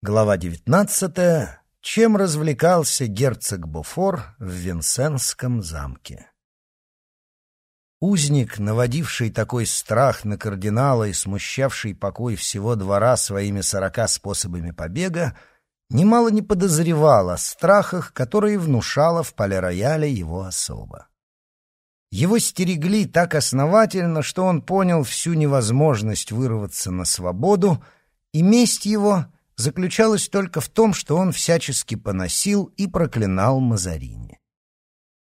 Глава девятнадцатая. Чем развлекался герцог Бофор в Винсенском замке? Узник, наводивший такой страх на кардинала и смущавший покой всего двора своими сорока способами побега, немало не подозревал о страхах, которые внушала в полирояле его особа. Его стерегли так основательно, что он понял всю невозможность вырваться на свободу, и месть его — заключалась только в том, что он всячески поносил и проклинал Мазарини.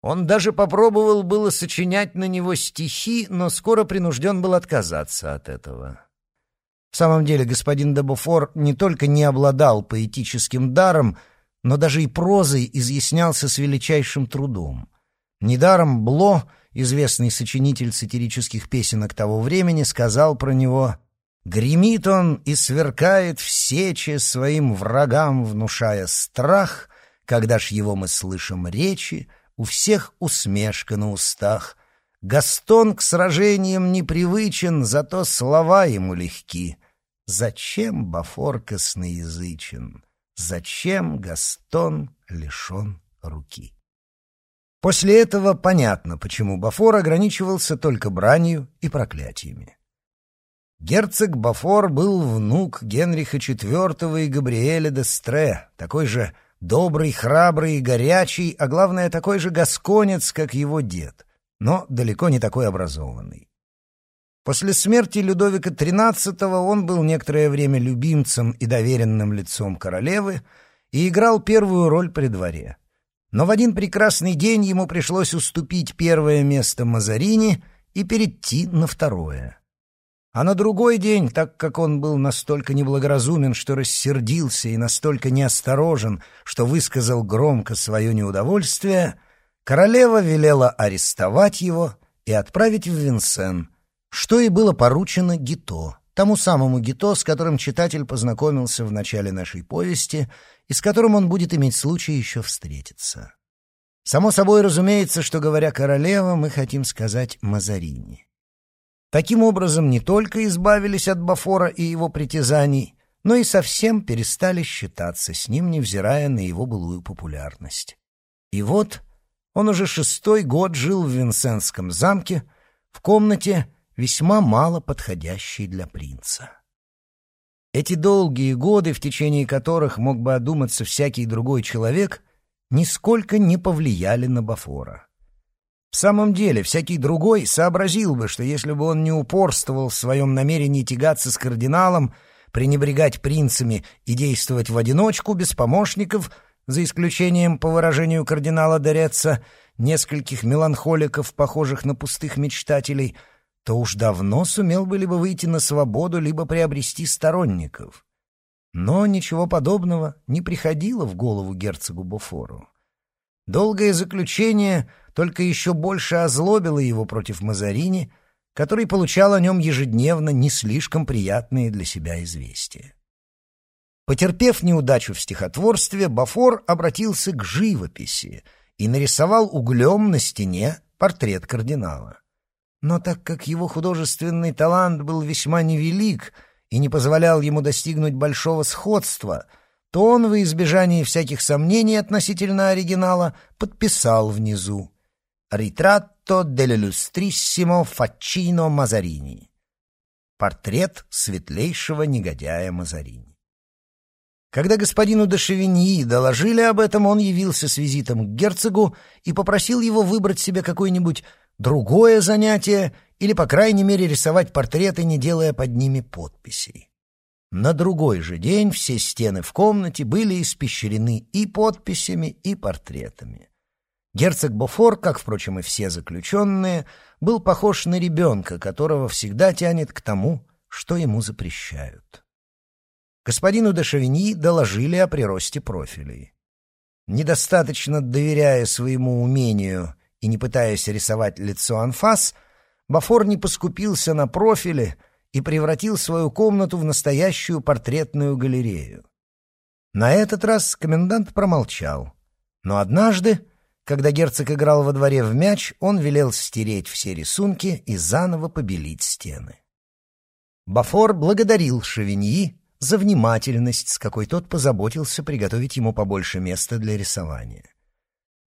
Он даже попробовал было сочинять на него стихи, но скоро принужден был отказаться от этого. В самом деле господин Дебуфор не только не обладал поэтическим даром, но даже и прозой изъяснялся с величайшим трудом. Недаром Бло, известный сочинитель сатирических песенок того времени, сказал про него Гремит он и сверкает в сече своим врагам, внушая страх, когда ж его мы слышим речи, у всех усмешка на устах. Гастон к сражениям непривычен, зато слова ему легки. Зачем Бафор косноязычен? Зачем Гастон лишен руки? После этого понятно, почему Бафор ограничивался только бранью и проклятиями. Герцог Бафор был внук Генриха IV и Габриэля де Стре, такой же добрый, храбрый и горячий, а главное, такой же гасконец, как его дед, но далеко не такой образованный. После смерти Людовика XIII он был некоторое время любимцем и доверенным лицом королевы и играл первую роль при дворе. Но в один прекрасный день ему пришлось уступить первое место Мазарини и перейти на второе. А на другой день, так как он был настолько неблагоразумен, что рассердился, и настолько неосторожен, что высказал громко свое неудовольствие, королева велела арестовать его и отправить в Винсен, что и было поручено Гито, тому самому Гито, с которым читатель познакомился в начале нашей повести и с которым он будет иметь случай еще встретиться. Само собой разумеется, что, говоря королева, мы хотим сказать Мазарини. Таким образом, не только избавились от Бафора и его притязаний, но и совсем перестали считаться с ним, невзирая на его былую популярность. И вот он уже шестой год жил в Винсентском замке, в комнате, весьма мало подходящей для принца. Эти долгие годы, в течение которых мог бы одуматься всякий другой человек, нисколько не повлияли на Бафора. В самом деле, всякий другой сообразил бы, что если бы он не упорствовал в своем намерении тягаться с кардиналом, пренебрегать принцами и действовать в одиночку, без помощников, за исключением, по выражению кардинала Дореца, нескольких меланхоликов, похожих на пустых мечтателей, то уж давно сумел бы либо выйти на свободу, либо приобрести сторонников. Но ничего подобного не приходило в голову герцогу Буфору. Долгое заключение только еще больше озлобило его против Мазарини, который получал о нем ежедневно не слишком приятные для себя известия. Потерпев неудачу в стихотворстве, Бафор обратился к живописи и нарисовал углем на стене портрет кардинала. Но так как его художественный талант был весьма невелик и не позволял ему достигнуть большого сходства — то он, во избежание всяких сомнений относительно оригинала, подписал внизу «Ritratto dell'illustrissimo Фачино Мазарини» Портрет светлейшего негодяя Мазарини. Когда господину де доложили об этом, он явился с визитом к герцогу и попросил его выбрать себе какое-нибудь другое занятие или, по крайней мере, рисовать портреты, не делая под ними подписей. На другой же день все стены в комнате были испещрены и подписями, и портретами. Герцог Бофор, как, впрочем, и все заключенные, был похож на ребенка, которого всегда тянет к тому, что ему запрещают. Господину де Шавиньи доложили о приросте профилей. Недостаточно доверяя своему умению и не пытаясь рисовать лицо анфас, Бафор не поскупился на профили — и превратил свою комнату в настоящую портретную галерею. На этот раз комендант промолчал. Но однажды, когда герцог играл во дворе в мяч, он велел стереть все рисунки и заново побелить стены. Бафор благодарил Шевиньи, за внимательность, с какой тот позаботился приготовить ему побольше места для рисования.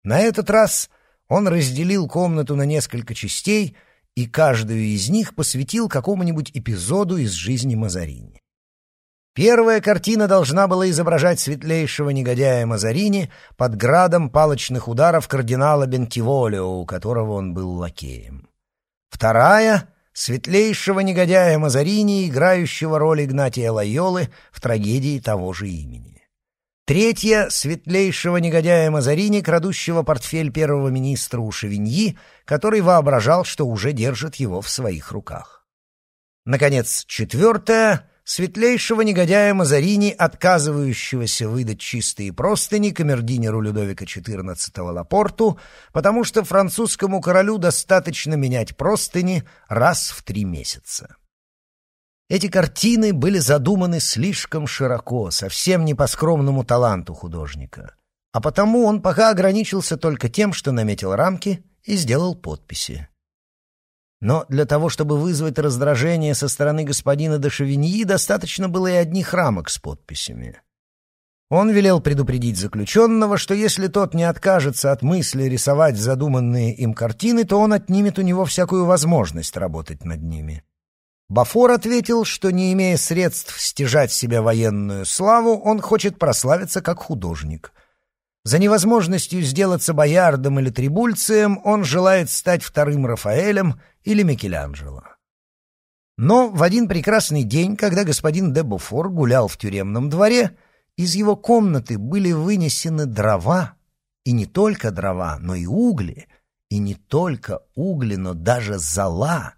На этот раз он разделил комнату на несколько частей и каждую из них посвятил какому-нибудь эпизоду из жизни Мазарини. Первая картина должна была изображать светлейшего негодяя Мазарини под градом палочных ударов кардинала Бентиволио, у которого он был лакеем. Вторая — светлейшего негодяя Мазарини, играющего роль Игнатия Лайолы в трагедии того же имени. Третья — светлейшего негодяя Мазарини, крадущего портфель первого министра у Шевиньи, который воображал, что уже держит его в своих руках. Наконец, четвертая — светлейшего негодяя Мазарини, отказывающегося выдать чистые простыни камердинеру Людовика XIV Лапорту, потому что французскому королю достаточно менять простыни раз в три месяца. Эти картины были задуманы слишком широко, совсем не по скромному таланту художника. А потому он пока ограничился только тем, что наметил рамки и сделал подписи. Но для того, чтобы вызвать раздражение со стороны господина де достаточно было и одних рамок с подписями. Он велел предупредить заключенного, что если тот не откажется от мысли рисовать задуманные им картины, то он отнимет у него всякую возможность работать над ними. Бафор ответил, что, не имея средств стяжать себе военную славу, он хочет прославиться как художник — за невозможностью сделаться боярдом или трибульцием он желает стать вторым Рафаэлем или Микеланджело. Но в один прекрасный день, когда господин де Буфор гулял в тюремном дворе, из его комнаты были вынесены дрова, и не только дрова, но и угли, и не только угли, но даже зола,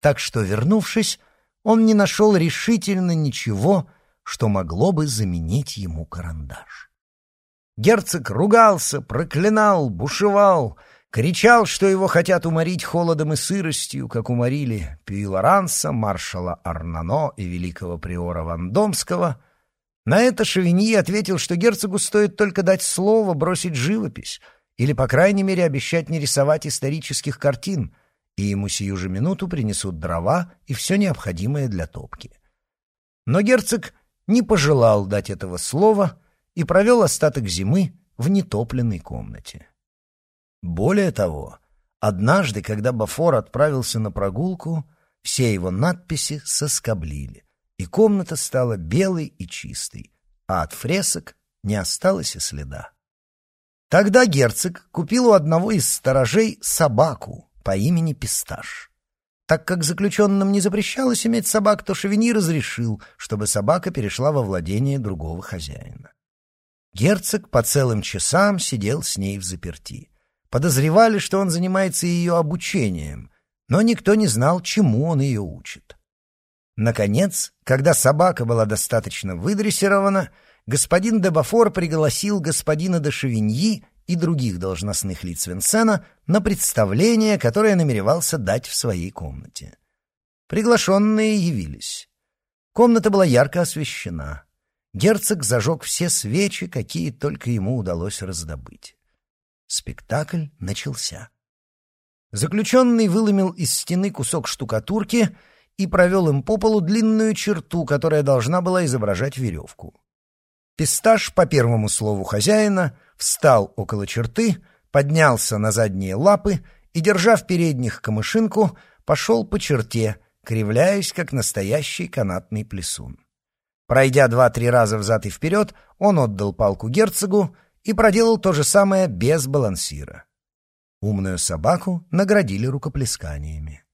так что, вернувшись, он не нашел решительно ничего, что могло бы заменить ему карандаш. Герцог ругался, проклинал, бушевал, кричал, что его хотят уморить холодом и сыростью, как уморили Пьюлоранса, маршала Арнано и великого приора Вандомского. На это Шевиньи ответил, что герцогу стоит только дать слово бросить живопись или, по крайней мере, обещать не рисовать исторических картин, и ему сию же минуту принесут дрова и все необходимое для топки. Но герцог не пожелал дать этого слова — и провел остаток зимы в нетопленной комнате. Более того, однажды, когда Бафор отправился на прогулку, все его надписи соскоблили, и комната стала белой и чистой, а от фресок не осталось и следа. Тогда герцог купил у одного из сторожей собаку по имени Писташ. Так как заключенным не запрещалось иметь собак, то Шевини разрешил, чтобы собака перешла во владение другого хозяина. Герцог по целым часам сидел с ней в заперти. Подозревали, что он занимается ее обучением, но никто не знал, чему он ее учит. Наконец, когда собака была достаточно выдрессирована, господин де Бафор пригласил господина де Шевиньи и других должностных лиц Винсена на представление, которое намеревался дать в своей комнате. Приглашенные явились. Комната была ярко освещена. Герцог зажег все свечи, какие только ему удалось раздобыть. Спектакль начался. Заключенный выломил из стены кусок штукатурки и провел им по полу длинную черту, которая должна была изображать веревку. Писташ, по первому слову хозяина, встал около черты, поднялся на задние лапы и, держа в передних камышинку, пошел по черте, кривляясь, как настоящий канатный плесун. Пройдя два-три раза взад и вперед, он отдал палку герцогу и проделал то же самое без балансира. Умную собаку наградили рукоплесканиями.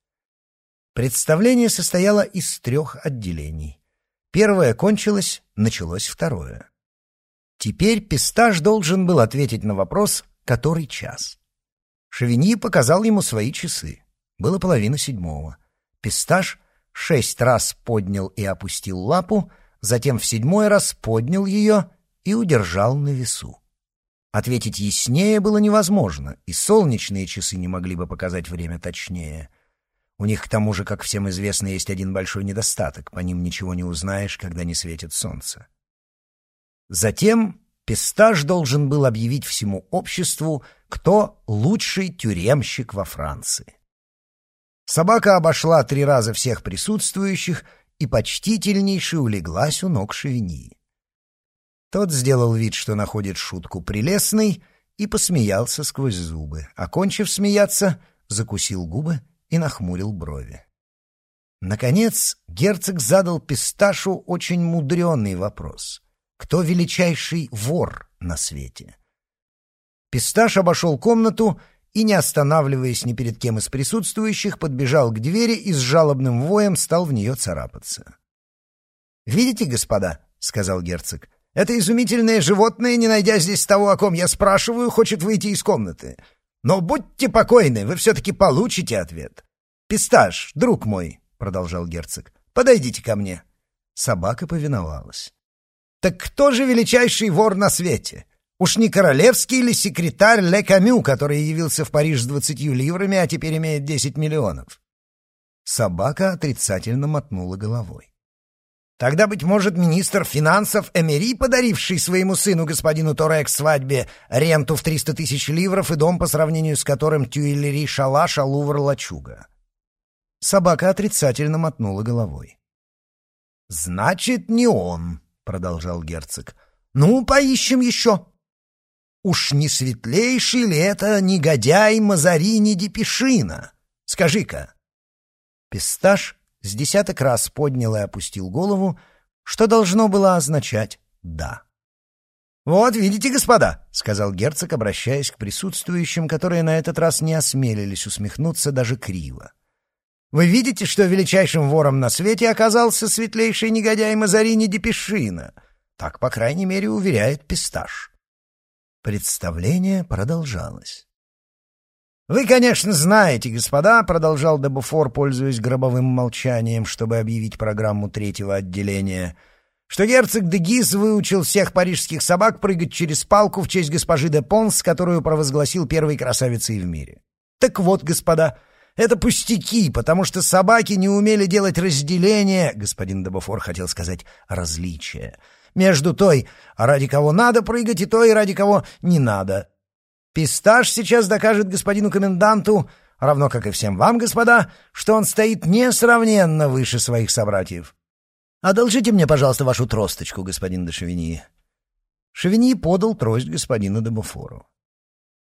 Представление состояло из трех отделений. Первое кончилось, началось второе. Теперь Пистаж должен был ответить на вопрос, который час. Шевиньи показал ему свои часы. Было половина седьмого. Пистаж шесть раз поднял и опустил лапу, затем в седьмой раз поднял ее и удержал на весу. Ответить яснее было невозможно, и солнечные часы не могли бы показать время точнее. У них, к тому же, как всем известно, есть один большой недостаток — по ним ничего не узнаешь, когда не светит солнце. Затем Пистаж должен был объявить всему обществу, кто лучший тюремщик во Франции. Собака обошла три раза всех присутствующих и почтительнейше улеглась у ног Шевини. Тот сделал вид, что находит шутку прелестной, и посмеялся сквозь зубы. Окончив смеяться, закусил губы и нахмурил брови. Наконец, герцог задал Писташу очень мудренный вопрос. Кто величайший вор на свете? Писташ обошел комнату и, не останавливаясь ни перед кем из присутствующих, подбежал к двери и с жалобным воем стал в нее царапаться. «Видите, господа?» — сказал герцог. «Это изумительное животное, не найдя здесь того, о ком я спрашиваю, хочет выйти из комнаты. Но будьте покойны, вы все-таки получите ответ. Писташ, друг мой, — продолжал герцог, — подойдите ко мне. Собака повиновалась. «Так кто же величайший вор на свете? Уж не королевский или секретарь Ле Камю, который явился в Париж с двадцатью ливрами, а теперь имеет десять миллионов?» Собака отрицательно мотнула головой. Тогда, быть может, министр финансов Эмери, подаривший своему сыну, господину Торе, к свадьбе ренту в триста тысяч ливров и дом, по сравнению с которым Тюильри Шалаш, а Лувр Лачуга. Собака отрицательно мотнула головой. «Значит, не он», — продолжал герцог. «Ну, поищем еще». «Уж не светлейший ли это негодяй Мазарини Депешина? Скажи-ка». Писташ с десяток раз поднял и опустил голову, что должно было означать «да». «Вот, видите, господа», — сказал герцог, обращаясь к присутствующим, которые на этот раз не осмелились усмехнуться даже криво. Вы видите, что величайшим вором на свете оказался светлейший негодяй Мазарини Депешина. Так, по крайней мере, уверяет Писташ. Представление продолжалось. «Вы, конечно, знаете, господа», — продолжал Дебуфор, пользуясь гробовым молчанием, чтобы объявить программу третьего отделения, что герцог де Гиз выучил всех парижских собак прыгать через палку в честь госпожи де Понс, которую провозгласил первой красавицей в мире. Так вот, господа, — это пустяки, потому что собаки не умели делать разделение, господин Дебофор хотел сказать различие, между той, ради кого надо прыгать, и той, ради кого не надо. Писташ сейчас докажет господину коменданту, равно как и всем вам, господа, что он стоит несравненно выше своих собратьев. Одолжите мне, пожалуйста, вашу тросточку, господин де Шевини. Подал трость господину де.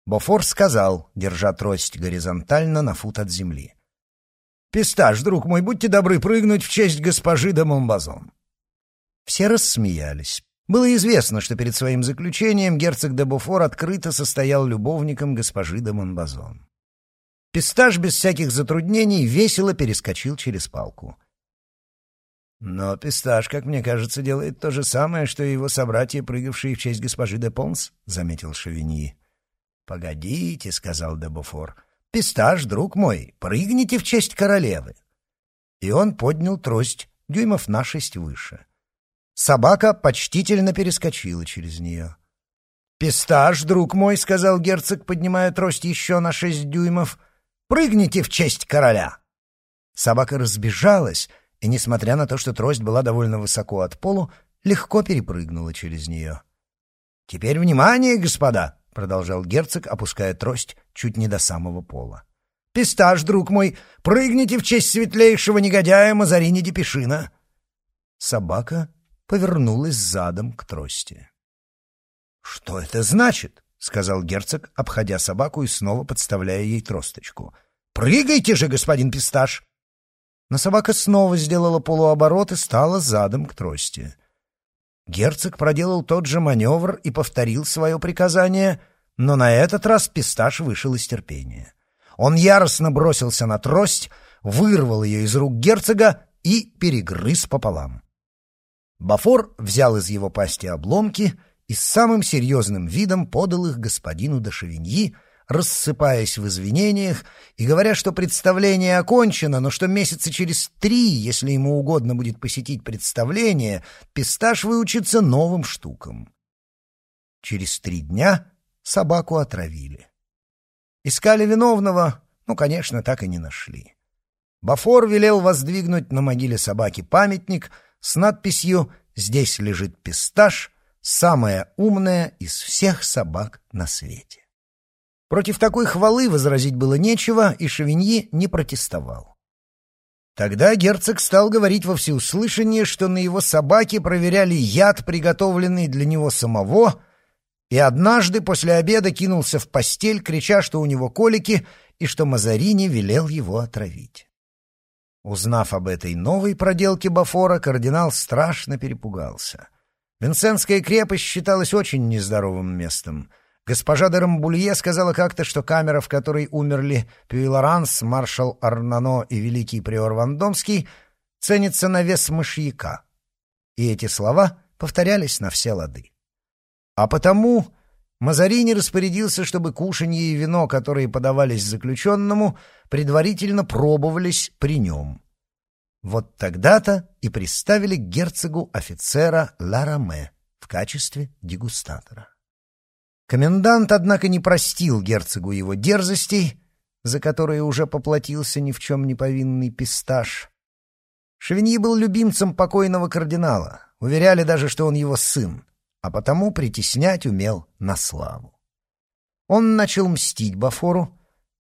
Бофор сказал, держа трость горизонтально на фут от земли. «Пистаж, друг мой, будьте добры прыгнуть в честь госпожи де Монбазон». Все рассмеялись. Было известно, что перед своим заключением герцог де Бофор открыто состоял любовником госпожи де Монбазон. Пистаж без всяких затруднений весело перескочил через палку. «Но Пистаж, как мне кажется, делает то же самое, что и его собратья, прыгавшие в честь госпожи де Понс», — заметил Шавиньи. «Погодите», — сказал Дебуфор. «Пистаж, друг мой, прыгните в честь королевы». И он поднял трость дюймов на шесть выше. Собака почтительно перескочила через нее. «Пистаж, друг мой», — сказал герцог, поднимая трость еще на шесть дюймов, — «прыгните в честь короля». Собака разбежалась, и, несмотря на то, что трость была довольно высоко от полу, легко перепрыгнула через нее. «Теперь внимание, господа!» Продолжал герцог, опуская трость чуть не до самого пола. «Пистаж, друг мой, прыгните в честь светлейшего негодяя Мазарини Депешина!» Собака повернулась задом к трости. «Что это значит?» — сказал герцог, обходя собаку и снова подставляя ей тросточку. «Прыгайте же, господин Пистаж!» Но собака снова сделала полуоборот и стала задом к трости. Герцог проделал тот же маневр и повторил свое приказание, но на этот раз писташ вышел из терпения. Он яростно бросился на трость, вырвал ее из рук герцога и перегрыз пополам. Бафор взял из его пасти обломки и с самым серьезным видом подал их господину де Шевиньи, рассыпаясь в извинениях и говоря, что представление окончено, но что месяца через три, если ему угодно будет посетить представление, писташ выучится новым штукам. Через три дня собаку отравили. Искали виновного, ну, конечно, так и не нашли. Бафор велел воздвигнуть на могиле собаки памятник с надписью «Здесь лежит писташ, самая умная из всех собак на свете». Против такой хвалы возразить было нечего, и Шевиньи не протестовал. Тогда герцог стал говорить во всеуслышание, что на его собаке проверяли яд, приготовленный для него самого, и однажды после обеда кинулся в постель, крича, что у него колики, и что Мазарини велел его отравить. Узнав об этой новой проделке Бафора, кардинал страшно перепугался. Винсентская крепость считалась очень нездоровым местом — Госпожа де сказала как-то, что камера, в которой умерли Пюйлоранс, маршал Арнано и великий приор Вандомский, ценится на вес мышьяка. И эти слова повторялись на все лады. А потому Мазарини распорядился, чтобы кушанье и вино, которые подавались заключенному, предварительно пробовались при нем. Вот тогда-то и приставили к герцогу офицера Лараме в качестве дегустатора. Комендант, однако, не простил герцогу его дерзостей, за которые уже поплатился ни в чем не повинный пистаж. Шевиньи был любимцем покойного кардинала, уверяли даже, что он его сын, а потому притеснять умел на славу. Он начал мстить Бафору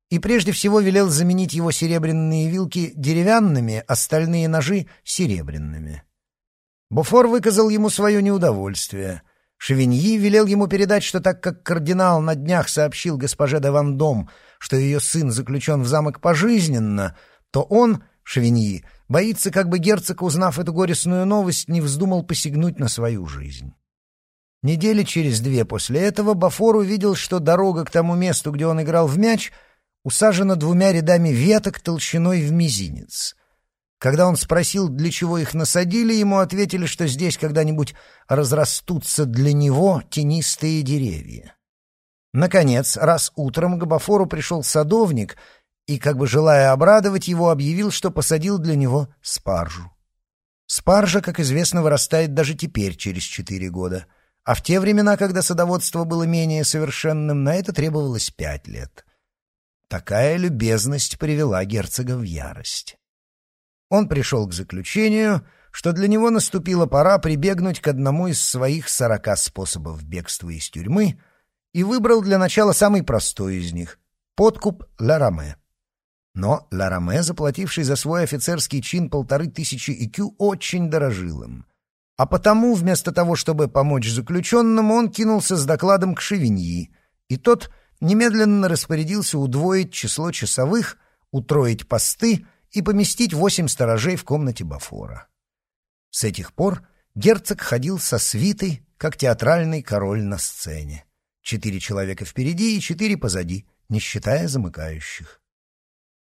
и прежде всего велел заменить его серебряные вилки деревянными, остальные ножи — серебряными. Бафор выказал ему свое неудовольствие — Шевиньи велел ему передать, что так как кардинал на днях сообщил госпоже де Вандом, что ее сын заключен в замок пожизненно, то он, Шевиньи, боится, как бы герцог, узнав эту горестную новость, не вздумал посягнуть на свою жизнь. Недели через две после этого Бафор увидел, что дорога к тому месту, где он играл в мяч, усажена двумя рядами веток толщиной в мизинец — когда он спросил, для чего их насадили, ему ответили, что здесь когда-нибудь разрастутся для него тенистые деревья. Наконец, раз утром к Бафору пришел садовник и, как бы желая обрадовать его, объявил, что посадил для него спаржу. Спаржа, как известно, вырастает даже теперь, через четыре года, а в те времена, когда садоводство было менее совершенным, на это требовалось пять лет. Такая любезность привела герцога в ярость. Он пришел к заключению, что для него наступила пора прибегнуть к одному из своих сорока способов бегства из тюрьмы и выбрал для начала самый простой из них — подкуп Лараме. Но Лараме, заплативший за свой офицерский чин полторы тысячи икю, очень дорожил им. А потому, вместо того, чтобы помочь заключенному, он кинулся с докладом к Шевиньи, и тот немедленно распорядился удвоить число часовых, утроить посты и поместить восемь сторожей в комнате Бафора. С этих пор герцог ходил со свитой, как театральный король на сцене. Четыре человека впереди и четыре позади, не считая замыкающих.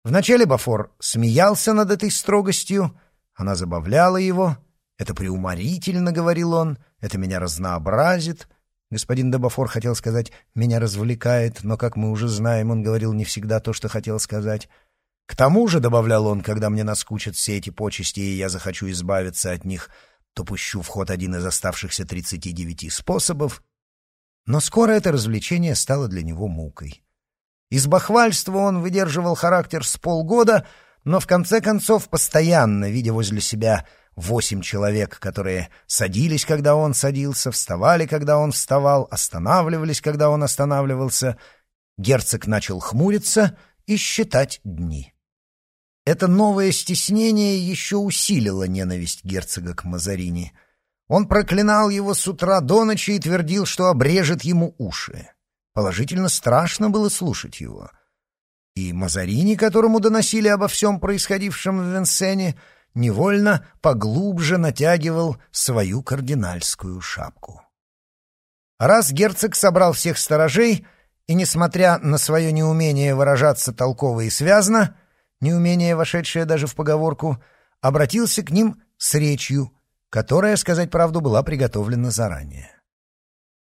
Вначале Бафор смеялся над этой строгостью, она забавляла его. «Это преуморительно», — говорил он, — «это меня разнообразит». Господин Дебафор хотел сказать «меня развлекает», но, как мы уже знаем, он говорил не всегда то, что хотел сказать. К тому же, — добавлял он, — когда мне наскучат все эти почести, и я захочу избавиться от них, то пущу в ход один из оставшихся тридцати девяти способов. Но скоро это развлечение стало для него мукой. Из бахвальства он выдерживал характер с полгода, но в конце концов, постоянно, видя возле себя восемь человек, которые садились, когда он садился, вставали, когда он вставал, останавливались, когда он останавливался, герцог начал хмуриться и считать дни. Это новое стеснение еще усилило ненависть герцога к Мазарини. Он проклинал его с утра до ночи и твердил, что обрежет ему уши. Положительно страшно было слушать его. И Мазарини, которому доносили обо всем происходившем в Венсене, невольно поглубже натягивал свою кардинальскую шапку. Раз герцог собрал всех сторожей и, несмотря на свое неумение выражаться толково и связно, неумение вошедшее даже в поговорку, обратился к ним с речью, которая, сказать правду, была приготовлена заранее.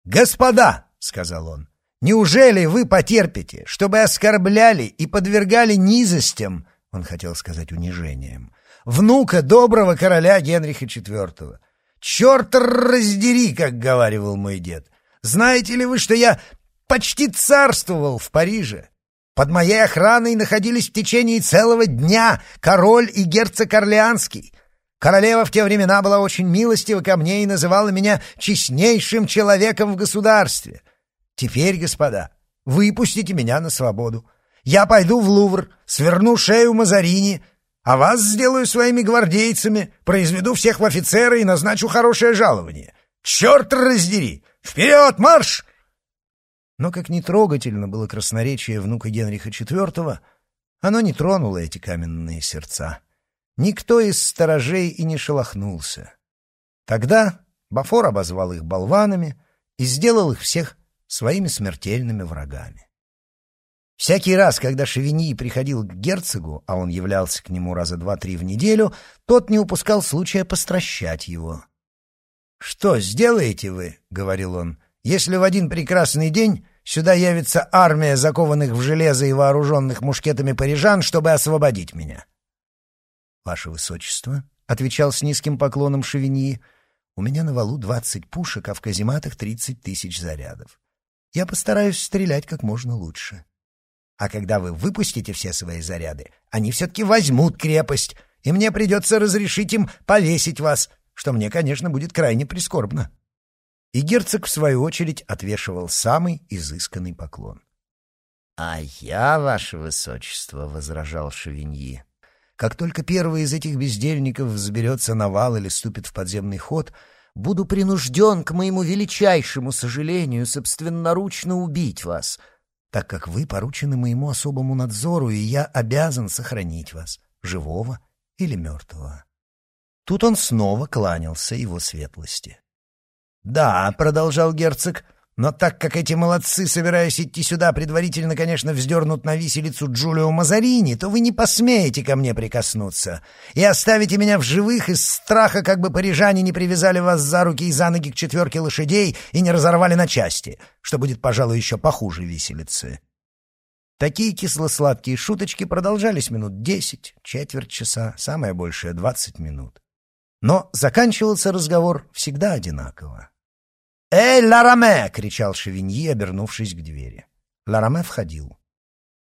«Господа!» — сказал он. «Неужели вы потерпите, чтобы оскорбляли и подвергали низостям, — он хотел сказать унижением, — внука доброго короля Генриха IV? Черт раздери, как говаривал мой дед! Знаете ли вы, что я почти царствовал в Париже? Под моей охраной находились в течение целого дня король и герцог Орлеанский. Королева в те времена была очень милостива ко мне и называла меня честнейшим человеком в государстве. Теперь, господа, выпустите меня на свободу. Я пойду в Лувр, сверну шею Мазарини, а вас сделаю своими гвардейцами, произведу всех в офицеры и назначу хорошее жалование. Черт раздери! Вперед, марш!» Но как нетрогательно было красноречие внука Генриха IV, оно не тронуло эти каменные сердца. Никто из сторожей и не шелохнулся. Тогда Бафор обозвал их болванами и сделал их всех своими смертельными врагами. Всякий раз, когда Шевини приходил к герцогу, а он являлся к нему раза два-три в неделю, тот не упускал случая постращать его. «Что сделаете вы, — говорил он, — если в один прекрасный день сюда явится армия закованных в железо и вооруженных мушкетами парижан, чтобы освободить меня?» «Ваше Высочество, — отвечал с низким поклоном Шевини, — у меня на валу двадцать пушек, а в казематах тридцать тысяч зарядов. Я постараюсь стрелять как можно лучше». А когда вы выпустите все свои заряды, они все-таки возьмут крепость, и мне придется разрешить им повесить вас, что мне, конечно, будет крайне прискорбно». И герцог, в свою очередь, отвешивал самый изысканный поклон. «А я, ваше высочество», — возражал Шевиньи, — «как только первый из этих бездельников взберется на вал или ступит в подземный ход, буду принужден, к моему величайшему сожалению, собственноручно убить вас» так как вы поручены моему особому надзору, и я обязан сохранить вас, живого или мертвого». Тут он снова кланялся его светлости. «Да», — продолжал герцог, — но так как эти молодцы, собираясь идти сюда, предварительно, конечно, вздернут на виселицу Джулио Мазарини, то вы не посмеете ко мне прикоснуться и оставите меня в живых из страха, как бы парижане не привязали вас за руки и за ноги к четверке лошадей и не разорвали на части, что будет, пожалуй, еще похуже виселицы. Такие кисло-сладкие шуточки продолжались минут десять, четверть часа, самое большее — двадцать минут. Но заканчивался разговор всегда одинаково. «Эй, Лараме!» — кричал Шевиньи, обернувшись к двери. Лараме входил.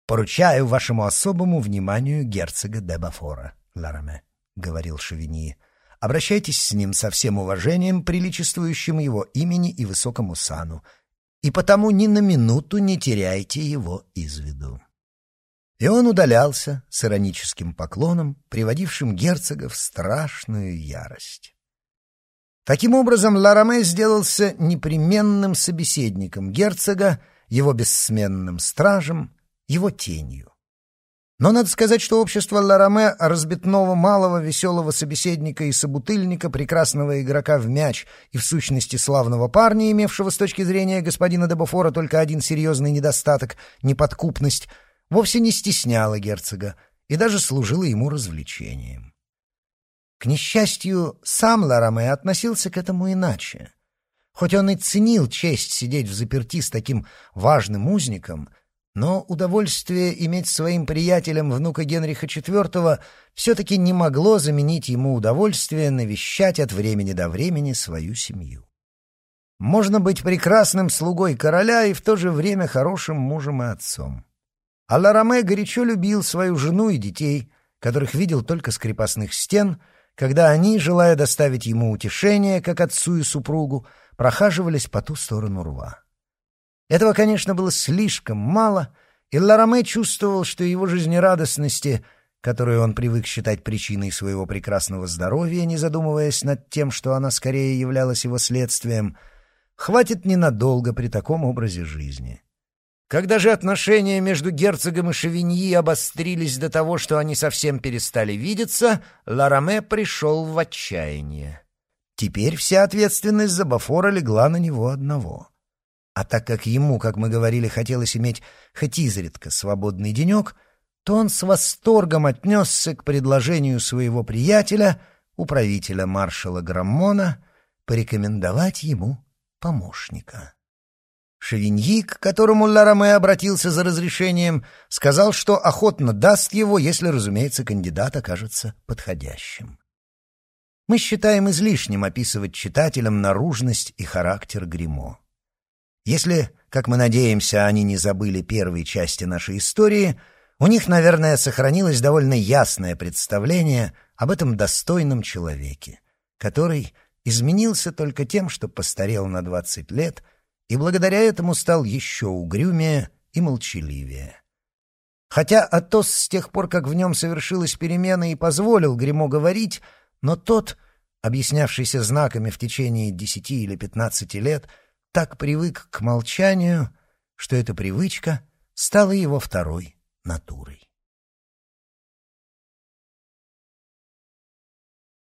«Поручаю вашему особому вниманию герцога де Бафора, Лараме», — говорил Шевиньи. «Обращайтесь с ним со всем уважением, приличествующим его имени и высокому сану, и потому ни на минуту не теряйте его из виду». И он удалялся с ироническим поклоном, приводившим герцога в страшную ярость. Таким образом, Лараме сделался непременным собеседником герцога, его бессменным стражем, его тенью. Но надо сказать, что общество Лараме, разбитного малого веселого собеседника и собутыльника, прекрасного игрока в мяч и в сущности славного парня, имевшего с точки зрения господина Дебофора только один серьезный недостаток — неподкупность, вовсе не стесняло герцога и даже служило ему развлечением. К несчастью, сам Лараме относился к этому иначе. Хоть он и ценил честь сидеть в заперти с таким важным узником, но удовольствие иметь своим приятелем внука Генриха IV все-таки не могло заменить ему удовольствие навещать от времени до времени свою семью. Можно быть прекрасным слугой короля и в то же время хорошим мужем и отцом. А Лараме горячо любил свою жену и детей, которых видел только с крепостных стен — когда они, желая доставить ему утешение, как отцу и супругу, прохаживались по ту сторону рва. Этого, конечно, было слишком мало, и Лараме чувствовал, что его жизнерадостности, которую он привык считать причиной своего прекрасного здоровья, не задумываясь над тем, что она скорее являлась его следствием, хватит ненадолго при таком образе жизни. Когда же отношения между герцогом и Шевиньи обострились до того, что они совсем перестали видеться, Лараме пришел в отчаяние. Теперь вся ответственность за Бафора легла на него одного. А так как ему, как мы говорили, хотелось иметь хоть изредка свободный денек, то он с восторгом отнесся к предложению своего приятеля, управителя маршала Граммона, порекомендовать ему помощника. Шевиньи, к которому Лараме обратился за разрешением, сказал, что охотно даст его, если, разумеется, кандидат окажется подходящим. Мы считаем излишним описывать читателям наружность и характер гримо. Если, как мы надеемся, они не забыли первой части нашей истории, у них, наверное, сохранилось довольно ясное представление об этом достойном человеке, который изменился только тем, что постарел на двадцать лет — и благодаря этому стал еще угрюмее и молчаливее. Хотя Атос с тех пор, как в нем совершилась перемена и позволил Гремо говорить, но тот, объяснявшийся знаками в течение десяти или пятнадцати лет, так привык к молчанию, что эта привычка стала его второй натурой.